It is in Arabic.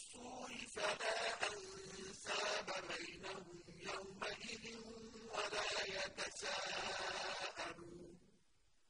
فِي الصُّورِ فَلَا أَنسَابَ بَيْنَهُمْ يَوْمَئِذٍ وَلَا يَتَسَاءَلُونَ